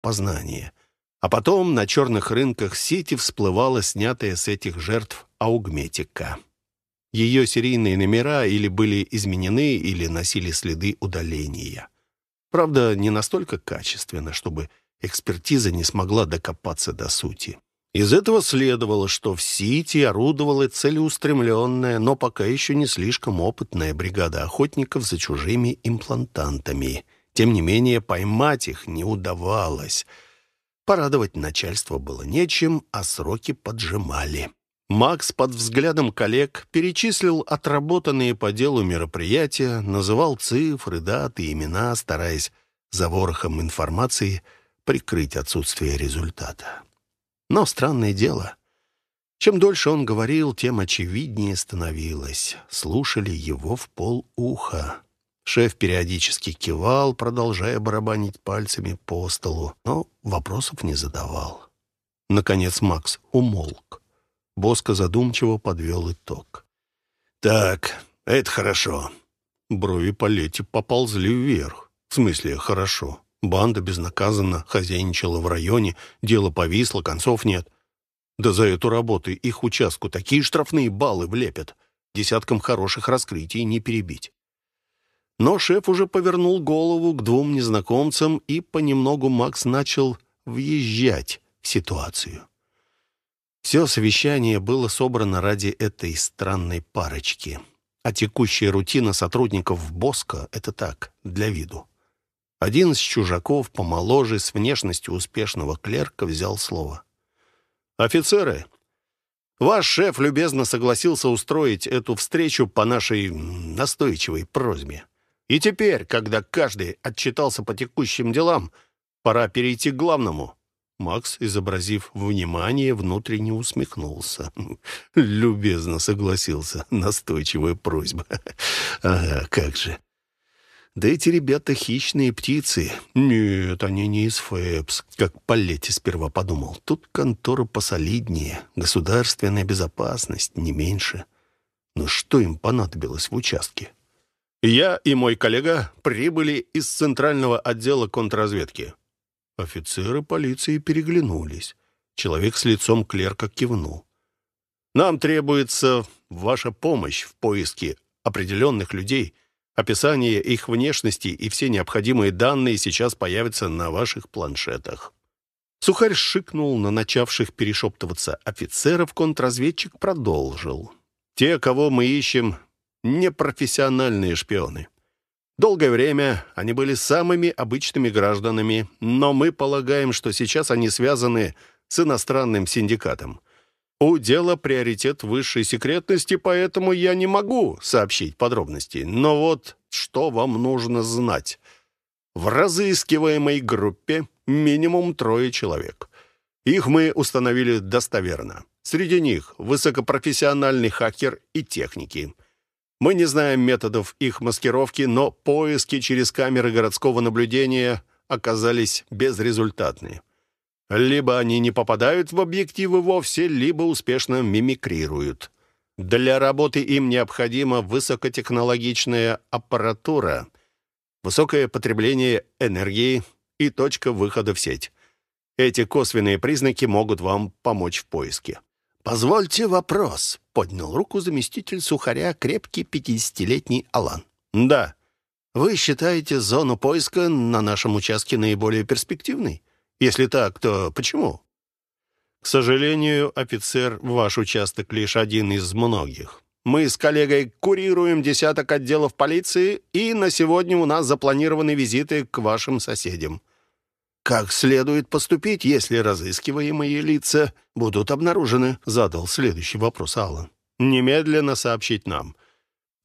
познания. А потом на черных рынках Сити всплывала снятая с этих жертв аугметика. Ее серийные номера или были изменены, или носили следы удаления. Правда, не настолько качественно, чтобы экспертиза не смогла докопаться до сути. Из этого следовало, что в Сити орудовала целеустремленная, но пока еще не слишком опытная бригада охотников за чужими имплантантами. Тем не менее, поймать их не удавалось. Порадовать начальство было нечем, а сроки поджимали. Макс под взглядом коллег перечислил отработанные по делу мероприятия, называл цифры, даты, имена, стараясь за ворохом информации прикрыть отсутствие результата. Но странное дело. Чем дольше он говорил, тем очевиднее становилось. Слушали его в полуха. Шеф периодически кивал, продолжая барабанить пальцами по столу, но вопросов не задавал. Наконец Макс умолк. Боско задумчиво подвел итог. «Так, это хорошо». Брови Палетти поползли вверх. В смысле, хорошо. Банда безнаказанно хозяйничала в районе, дело повисло, концов нет. Да за эту работу их участку такие штрафные баллы влепят. Десяткам хороших раскрытий не перебить. Но шеф уже повернул голову к двум незнакомцам, и понемногу Макс начал въезжать в ситуацию. Все совещание было собрано ради этой странной парочки. А текущая рутина сотрудников Боска — это так, для виду. Один из чужаков, помоложе, с внешностью успешного клерка, взял слово. «Офицеры, ваш шеф любезно согласился устроить эту встречу по нашей настойчивой просьбе. И теперь, когда каждый отчитался по текущим делам, пора перейти к главному». Макс, изобразив внимание, внутренне усмехнулся. Любезно согласился. Настойчивая просьба. Ага, как же. Да эти ребята хищные птицы. Нет, они не из ФЭПС, как Палетти сперва подумал. Тут контора посолиднее, государственная безопасность не меньше. Но что им понадобилось в участке? Я и мой коллега прибыли из центрального отдела контрразведки. Офицеры полиции переглянулись. Человек с лицом клерка кивнул. Нам требуется ваша помощь в поиске определенных людей, Описание их внешности и все необходимые данные сейчас появятся на ваших планшетах». Сухарь шикнул на начавших перешептываться офицеров, контрразведчик продолжил. «Те, кого мы ищем, непрофессиональные шпионы. Долгое время они были самыми обычными гражданами, но мы полагаем, что сейчас они связаны с иностранным синдикатом. У дела приоритет высшей секретности, поэтому я не могу сообщить подробности. Но вот что вам нужно знать. В разыскиваемой группе минимум трое человек. Их мы установили достоверно. Среди них высокопрофессиональный хакер и техники. Мы не знаем методов их маскировки, но поиски через камеры городского наблюдения оказались безрезультатны. Либо они не попадают в объективы вовсе, либо успешно мимикрируют. Для работы им необходима высокотехнологичная аппаратура, высокое потребление энергии и точка выхода в сеть. Эти косвенные признаки могут вам помочь в поиске. «Позвольте вопрос», — поднял руку заместитель сухаря, крепкий пятидесятилетний Алан. «Да. Вы считаете зону поиска на нашем участке наиболее перспективной?» Если так, то почему? К сожалению, офицер, ваш участок лишь один из многих. Мы с коллегой курируем десяток отделов полиции, и на сегодня у нас запланированы визиты к вашим соседям. Как следует поступить, если разыскиваемые лица будут обнаружены? Задал следующий вопрос Аллан. Немедленно сообщить нам.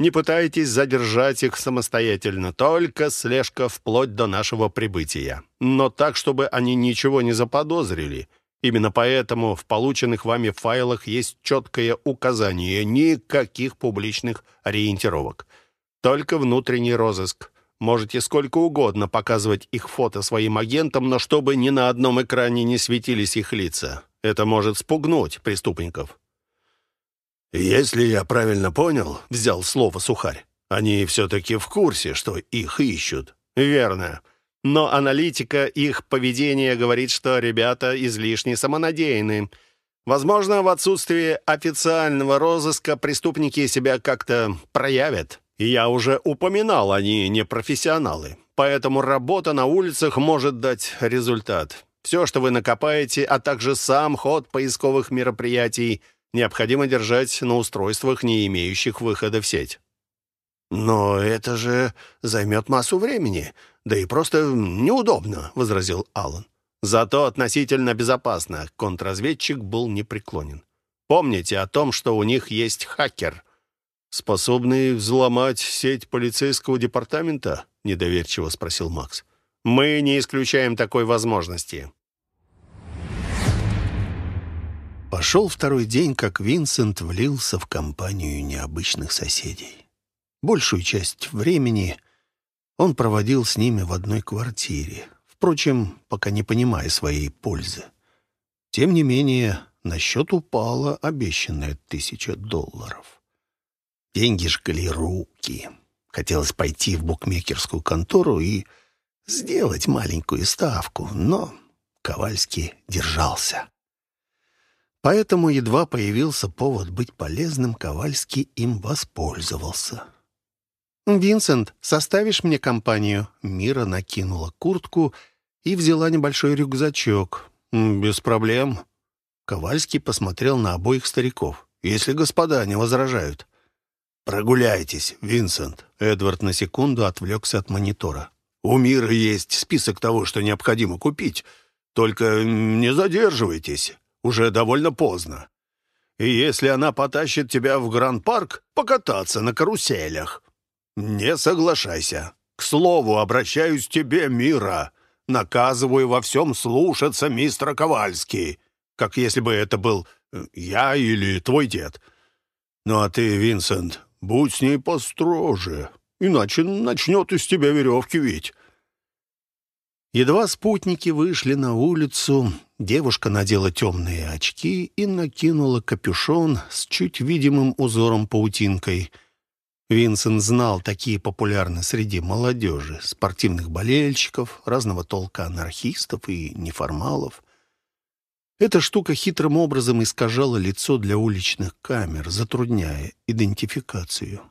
Не пытайтесь задержать их самостоятельно, только слежка вплоть до нашего прибытия. Но так, чтобы они ничего не заподозрили. Именно поэтому в полученных вами файлах есть четкое указание никаких публичных ориентировок. Только внутренний розыск. Можете сколько угодно показывать их фото своим агентам, но чтобы ни на одном экране не светились их лица. Это может спугнуть преступников. «Если я правильно понял», — взял слово Сухарь, «они все-таки в курсе, что их ищут». «Верно. Но аналитика их поведения говорит, что ребята излишне самонадеянны. Возможно, в отсутствии официального розыска преступники себя как-то проявят. И я уже упоминал, они не профессионалы. Поэтому работа на улицах может дать результат. Все, что вы накопаете, а также сам ход поисковых мероприятий, необходимо держать на устройствах, не имеющих выхода в сеть. «Но это же займет массу времени, да и просто неудобно», — возразил Аллан. «Зато относительно безопасно», — контрразведчик был непреклонен. «Помните о том, что у них есть хакер». «Способный взломать сеть полицейского департамента?» — недоверчиво спросил Макс. Мы не исключаем такой возможности. Пошел второй день, как Винсент влился в компанию необычных соседей. Большую часть времени он проводил с ними в одной квартире, впрочем, пока не понимая своей пользы. Тем не менее, на счет упала обещанная тысяча долларов. Деньги жгли руки. Хотелось пойти в букмекерскую контору и сделать маленькую ставку, но Ковальский держался. Поэтому едва появился повод быть полезным, Ковальский им воспользовался. «Винсент, составишь мне компанию?» Мира накинула куртку и взяла небольшой рюкзачок. «Без проблем». Ковальский посмотрел на обоих стариков. «Если господа не возражают». «Прогуляйтесь, Винсент». Эдвард на секунду отвлекся от монитора. У мира есть список того, что необходимо купить. Только не задерживайтесь, уже довольно поздно. И если она потащит тебя в Гранд-парк покататься на каруселях, не соглашайся. К слову, обращаюсь к тебе, Мира. Наказываю во всем слушаться мистера Ковальский, как если бы это был э, я или твой дед. Ну а ты, Винсент, будь с ней построже иначе начнет из тебя веревки ведь. Едва спутники вышли на улицу, девушка надела темные очки и накинула капюшон с чуть видимым узором паутинкой. Винсент знал, такие популярны среди молодежи, спортивных болельщиков, разного толка анархистов и неформалов. Эта штука хитрым образом искажала лицо для уличных камер, затрудняя идентификацию.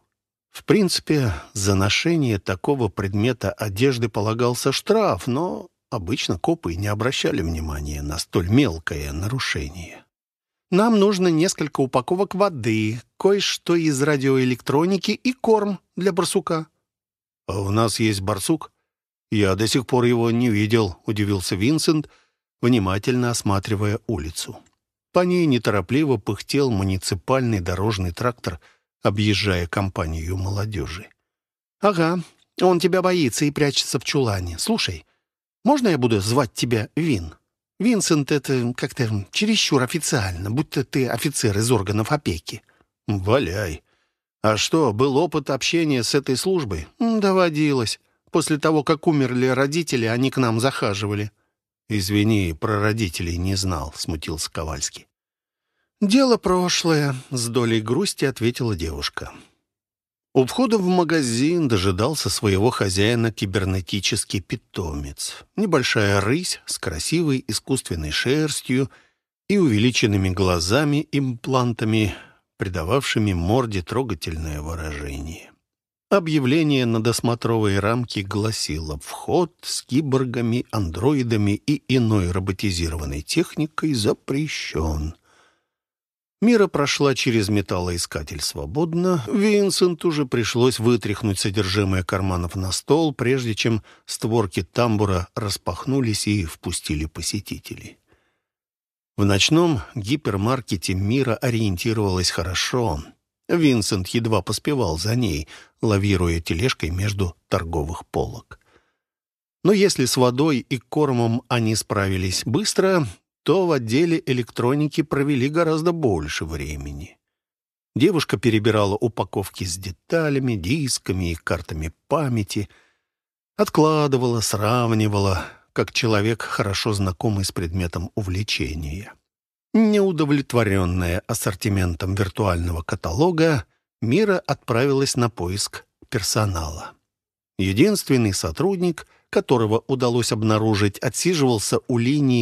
В принципе, за ношение такого предмета одежды полагался штраф, но обычно копы не обращали внимания на столь мелкое нарушение. «Нам нужно несколько упаковок воды, кое-что из радиоэлектроники и корм для барсука». «А у нас есть барсук? Я до сих пор его не видел», — удивился Винсент, внимательно осматривая улицу. По ней неторопливо пыхтел муниципальный дорожный трактор — объезжая компанию молодежи. «Ага, он тебя боится и прячется в чулане. Слушай, можно я буду звать тебя Вин? Винсент — это как-то чересчур официально, будто ты офицер из органов опеки». «Валяй. А что, был опыт общения с этой службой?» «Доводилось. После того, как умерли родители, они к нам захаживали». «Извини, про родителей не знал», — смутился Ковальский. «Дело прошлое», — с долей грусти ответила девушка. У входа в магазин дожидался своего хозяина кибернетический питомец. Небольшая рысь с красивой искусственной шерстью и увеличенными глазами-имплантами, придававшими морде трогательное выражение. Объявление на досмотровой рамке гласило «Вход с киборгами, андроидами и иной роботизированной техникой запрещен». Мира прошла через металлоискатель свободно. Винсенту уже пришлось вытряхнуть содержимое карманов на стол, прежде чем створки тамбура распахнулись и впустили посетителей. В ночном гипермаркете Мира ориентировалась хорошо. Винсент едва поспевал за ней, лавируя тележкой между торговых полок. Но если с водой и кормом они справились быстро, то в отделе электроники провели гораздо больше времени. Девушка перебирала упаковки с деталями, дисками и картами памяти, откладывала, сравнивала, как человек, хорошо знакомый с предметом увлечения. Неудовлетворенная ассортиментом виртуального каталога, Мира отправилась на поиск персонала. Единственный сотрудник, которого удалось обнаружить, отсиживался у линии